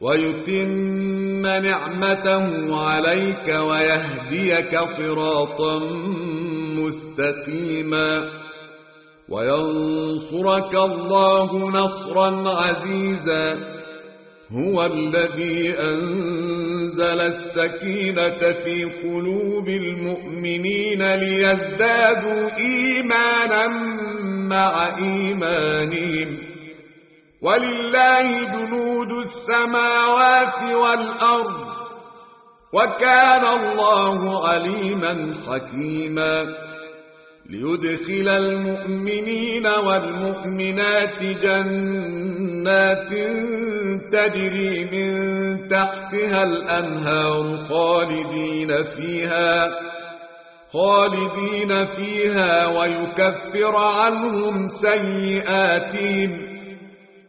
ويتم نعمته عليك ويهديك صراطا مستقيما وينصرك الله نصرا عزيزا هو الذي أنزل السكينة في قلوب المؤمنين ليزدادوا إيمانا مع إيمانهم ولله جنود السماوات والأرض وكان الله عليما حكيما ليدخل المؤمنين والمؤمنات جنات تجري من تحتها الأنهار خالدين فيها خالدين فيها ويكفر عنهم سيئاتهم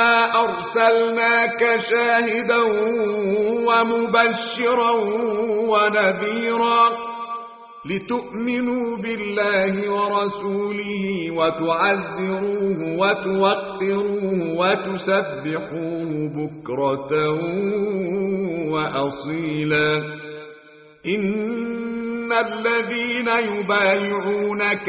إنا أرسلناك شاهدا ومبشرا ونذيرا لتؤمنوا بالله ورسوله وتعزروه وتوقروه وتسبحوه بكرة وأصيلا إن الذين يبايعونك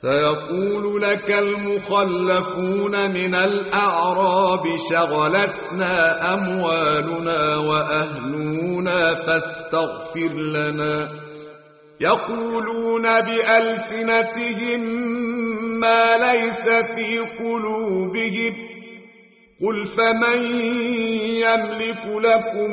سيقول لك المخلفون من الأعراب شغلتنا أموالنا وأهلنا فاستغفر لنا. يقولون بألسنتهم ما ليس في قلوبهم. قل فمن يملك لكم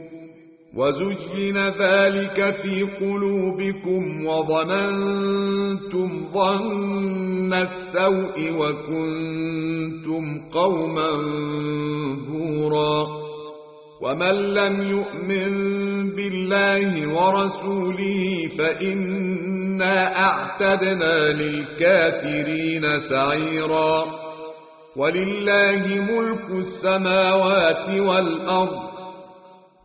وزين ذلك في قلوبكم وظننتم ظن السوء وكنتم قوما بورا. ومن لم يؤمن بالله ورسوله فإنا أعتدنا للكافرين سعيرا. ولله ملك السماوات والأرض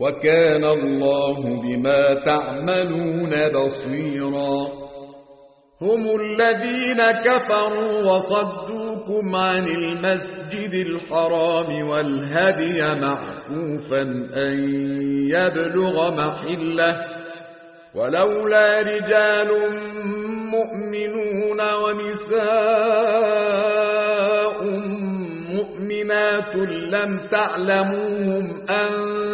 وكان الله بما تعملون بصيرا. هم الذين كفروا وصدوكم عن المسجد الحرام والهدي معكوفا أن يبلغ محلة. ولولا رجال مؤمنون ونساء مؤمنات لم تعلموهم أن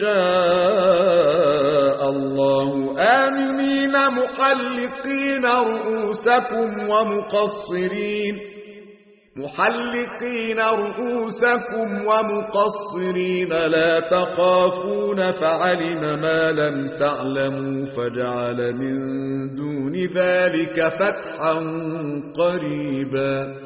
شاء الله. آمنين محلقين رؤوسكم ومقصرين. محلقين رؤوسكم ومقصرين. لا تخافون فعلم ما لم تعلموا فجعل من دون ذلك فتحا قريبا.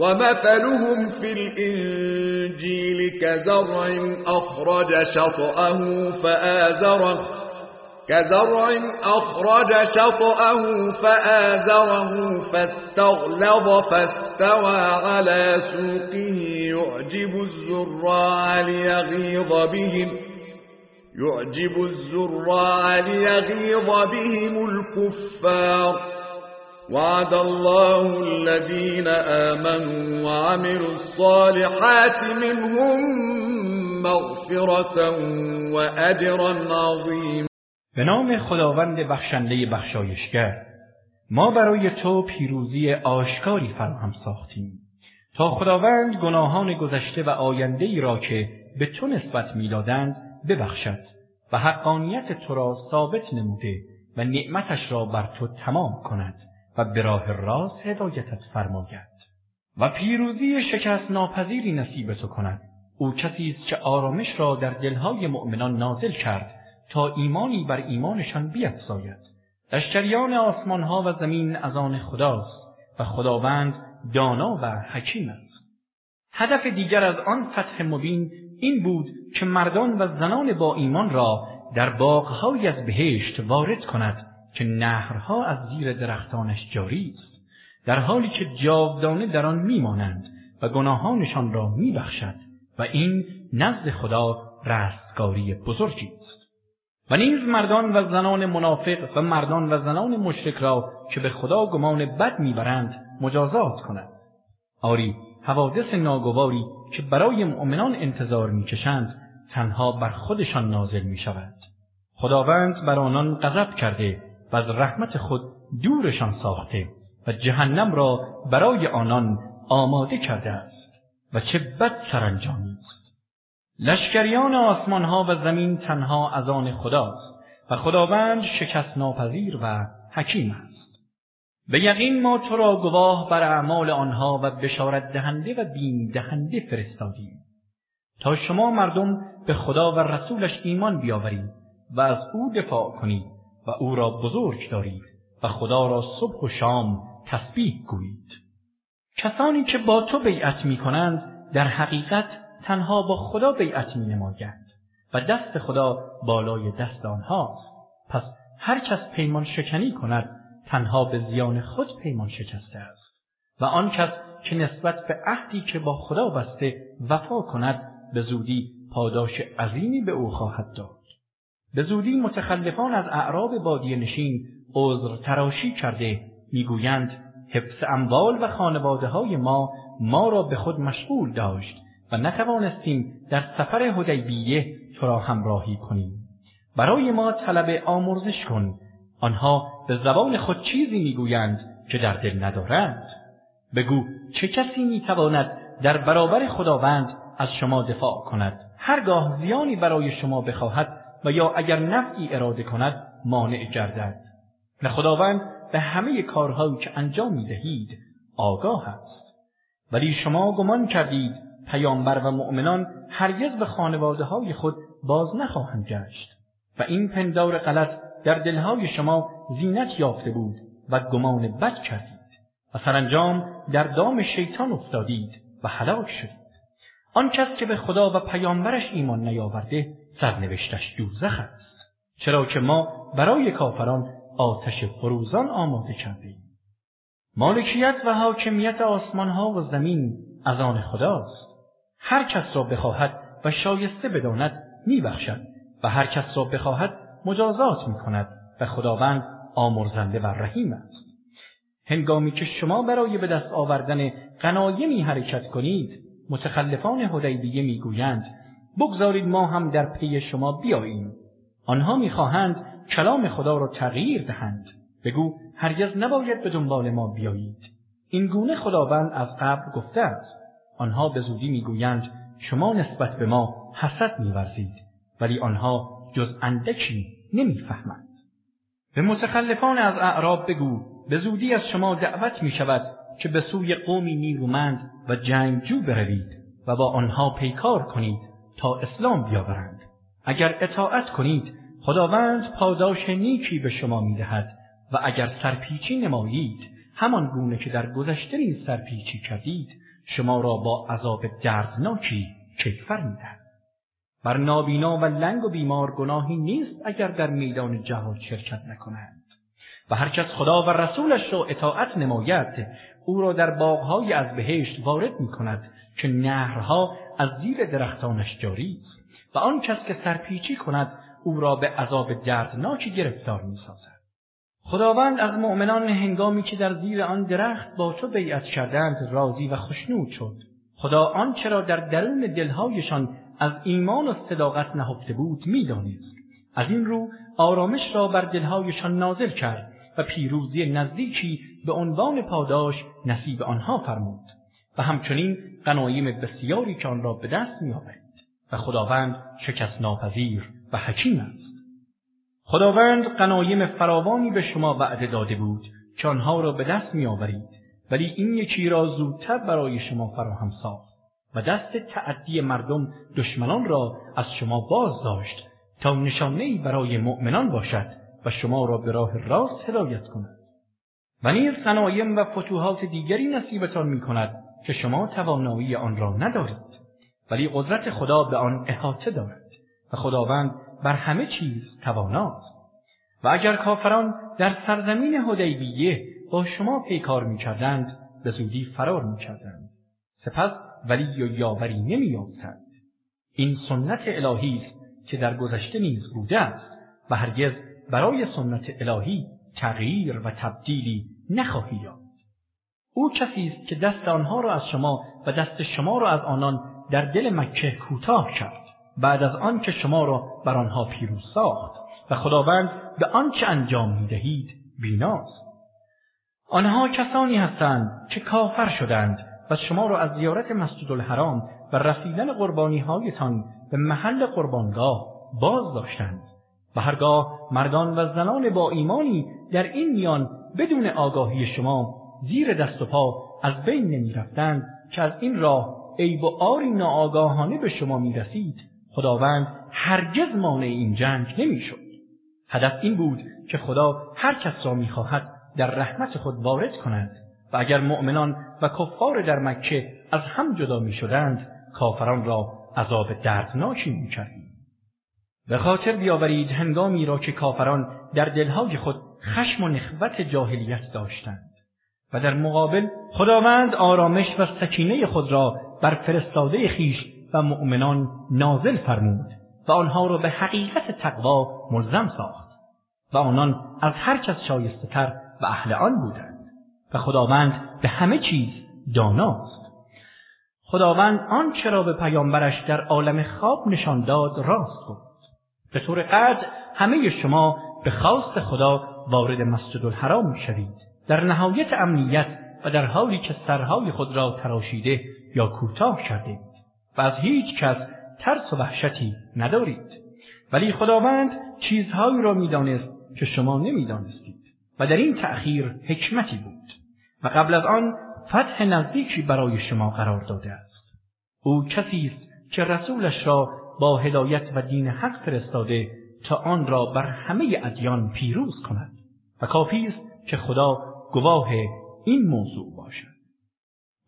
ومثلهم في الإنجيل كزرع أخرج شطأه فآزره كزرع أخرج شطأه فآزره فاستغلظ فاستوى على سوقه يعجب الزراع ليغيظ بهم يعجب الزراع ليغيظ بهم الكفار. وعد الله الذين آمنوا وعملوا الصالحات منهم مغفرة وأجرا عظيما. به نام خداوند بخشنده بخشایشگر ما برای تو پیروزی آشکاری فراهم ساختیم تا خداوند گناهان گذشته و آینده ای را که به تو نسبت می‌دادند ببخشد و حقانیت تو را ثابت نموده و نعمتش را بر تو تمام کند. و به راه راست هدایتت فرماید و پیروزی شکست ناپذیری نصیب تو کند. او کسی است که آرامش را در دلهای مؤمنان نازل کرد تا ایمانی بر ایمانشان بیفزاید. لشکریان آسمانها و زمین از آن خداست و خداوند دانا و حکیم است. هدف دیگر از آن فتح مبین این بود که مردان و زنان با ایمان را در باغهای از بهشت وارد کند که نهرها از زیر درختانش جاری است در حالی که جاودانه در آن میمانند و گناهانشان را میبخشد و این نزد خدا رستگاری بزرگی است و نیز مردان و زنان منافق و مردان و زنان مشرک را که به خدا گمان بد می‌برند مجازات کند آری حوادث ناگواری که برای مؤمنان انتظار می‌کشند تنها بر خودشان نازل می شود. خداوند بر آنان غضب کرده و از رحمت خود دورشان ساخته و جهنم را برای آنان آماده کرده است و چه بد سرانجامی است. لشکریان آسمانها و زمین تنها از آن خداست و خداوند شکست ناپذیر و حکیم است. به یقین ما تو را گواه بر اعمال آنها و بشارت دهنده و بیم دهنده فرستادیم. تا شما مردم به خدا و رسولش ایمان بیاورید و از او دفاع کنید و او را بزرگ دارید و خدا را صبح و شام تسبیح گویید. کسانی که با تو بیعت می کنند در حقیقت تنها با خدا بیعت می نمایند و دست خدا بالای دست آنهاست. پس هر کس پیمان شکنی کند تنها به زیان خود پیمان شکسته است. و آن کس که نسبت به عهدی که با خدا بسته وفا کند به زودی پاداش عظیمی به او خواهد داد. به زودی متخلفان از اعراب بادیه نشین عذر تراشی کرده می‌گویند حفظ اموال و خانواده های ما ما را به خود مشغول داشت و نتوانستیم در سفر حدیبیه تو را همراهی کنیم. برای ما طلب آمرزش کن. آنها به زبان خود چیزی می‌گویند که در دل ندارند. بگو چه کسی می‌تواند در برابر خداوند از شما دفاع کند؟ هرگاه زیانی برای شما بخواهد و یا اگر نفعی اراده کند مانع گردد. و خداوند به همه کارهایی که انجام می‌دهید آگاه است. ولی شما گمان کردید پیامبر و مؤمنان هرگز به خانواده های خود باز نخواهند گشت و این پندار غلط در دلهای شما زینت یافته بود و گمان بد کردید. و سرانجام در دام شیطان افتادید و هلاک شدید. آن کس که به خدا و پیامبرش ایمان نیاورده سرنوشتش دوزخ است. چرا که ما برای کافران آتش فروزان آماده کردیم. مالکیت و حاکمیت آسمانها و زمین از آن خداست. هر کس را بخواهد و شایسته بداند میبخشد و هر کس را بخواهد مجازات می‌کند و خداوند آمرزنده و رحیم است. هنگامی که شما برای به دست آوردن غنایمی حرکت کنید متخلفان حدیبیه می‌گویند بگذارید ما هم در پی شما بیاییم. آنها می‌خواهند کلام خدا را تغییر دهند. بگو هرگز نباید به دنبال ما بیایید. این گونه خداوند از قبل گفته است. آنها به زودی می‌گویند شما نسبت به ما حسد میورزید ولی آنها جز اندکی نمی‌فهمند. به متخلفان از اعراب بگو به زودی از شما دعوت می شود که به سوی قومی نیرومند و جنگجو بروید و با آنها پیکار کنید. تا اسلام بیاورند. اگر اطاعت کنید خداوند پاداش نیکی به شما می‌دهد و اگر سرپیچی نمایید همان گونه که در گذشته نیز سرپیچی کردید شما را با عذاب دردناکی کیفر می‌دهد. بر نابینا و لنگ و بیمار گناهی نیست اگر در میدان جهاد شرکت نکنند. و هرکس خدا و رسولش را اطاعت نماید او را در باغهایی از بهشت وارد می کند که نهرها از زیر درختانش جاری است و آن کس که سرپیچی کند او را به عذاب دردناکی گرفتار می سازد. خداوند از مؤمنان هنگامی که در زیر آن درخت با تو بیعت کردند راضی و خشنود شد. خدا آنچه را در درون دلهایشان از ایمان و صداقت نهفته بود می‌دانست. از این رو آرامش را بر دلهایشان نازل کرد و پیروزی نزدیکی به عنوان پاداش نصیب آنها فرمود و همچنین غنایم بسیاری که آن را به دست میآورید و خداوند شکست ناپذیر و حکیم است. خداوند غنایم فراوانی به شما وعده داده بود که آنها را به دست میآورید ولی این یکی را زودتر برای شما فراهم ساخت و دست تعدی مردم دشمنان را از شما باز داشت تا نشانه‌ای برای مؤمنان باشد و شما را به راه راست هدایت کند. و نیز غنایم و فتوحات دیگری نصیبتان می کند که شما توانایی آن را ندارید. ولی قدرت خدا به آن احاطه دارد و خداوند بر همه چیز تواناست. و اگر کافران در سرزمین حدیبیه با شما پیکار می‌کردند به زودی فرار می‌کردند سپس ولی و یاوری نمییافتند این سنت الهی است که در گذشته نیز بوده است و هرگز برای سنت الهی تغییر و تبدیلی نخواهی یافت. او کسی است که دست آنها را از شما و دست شما را از آنان در دل مکه کوتاه کرد. بعد از آن که شما را بر آنها پیروز ساخت و خداوند به آنچه انجام می‌دهید بیناست آنها کسانی هستند که کافر شدند و شما را از زیارت مسجد الحرام و رسیدن قربانی هایتان به محل قربانگاه باز داشتند و هرگاه مردان و زنان با ایمانی در این میان بدون آگاهی شما زیر دست و پا از بین نمی رفتند که از این راه عیب و عاری ناآگاهانه به شما می رسید خداوند هرگز مانع این جنگ نمی شد. هدف این بود که خدا هر کس را می خواهد در رحمت خود وارد کند و اگر مؤمنان و کفار در مکه از هم جدا می شدند کافران را عذاب دردناکی می کردیم. به خاطر بیاورید هنگامی را که کافران در دلهای خود خشم و نخوت جاهلیت داشتند و در مقابل خداوند آرامش و سکینه خود را بر فرستاده خویش و مؤمنان نازل فرمود و آنها را به حقیقت تقوا ملزم ساخت و آنان از هر کس شایسته تر و اهل آن بودند و خداوند به همه چیز داناست. خداوند آنچه را به پیامبرش در عالم خواب نشان داد راست گفت. به طور قطع همه شما به خواست خدا وارد مسجد الحرام شوید. در نهایت امنیت و در حالی که سرهای خود را تراشیده یا کوتاه کردید و از هیچ کس ترس و وحشتی ندارید. ولی خداوند چیزهایی را می‌دانست که شما نمی‌دانستید. و در این تأخیر حکمتی بود. و قبل از آن فتح نزدیکی برای شما قرار داده است. او کسی است که رسولش را با هدایت و دین حق فرستاده تا آن را بر همه ادیان پیروز کند. و کافی است که خدا گواه این موضوع باشد.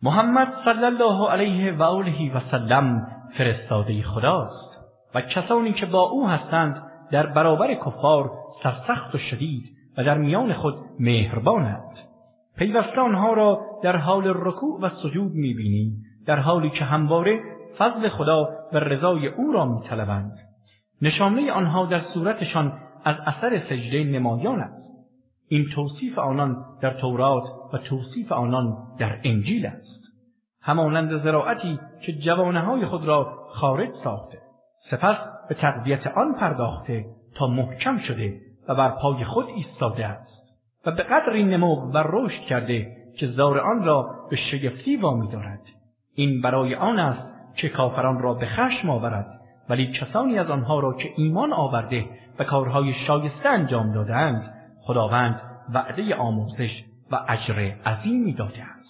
محمد صلی الله علیه و آله و سلم فرستاده خداست و کسانی که با او هستند در برابر کفار سرسخت و شدید و در میان خود مهربانند. پیوسته آنها را در حال رکوع و سجود می‌بینی در حالی که همواره فضل خدا و رضای او را میطلبند. نشانه آنها در صورتشان از اثر سجده نمایان است. این توصیف آنان در تورات و توصیف آنان در انجیل است. همانند زراعتی که جوانه خود را خارج ساخته سپس به تقویت آن پرداخته تا محکم شده و بر پای خود ایستاده است و به قدری نمو و رشد کرده که زارعان را به شگفتی وامی دارد. این برای آن است که کافران را به خشم آورد ولی کسانی از آنها را که ایمان آورده و کارهای شایسته انجام دادند خداوند وعده آموزش و اجر عظیمی داده است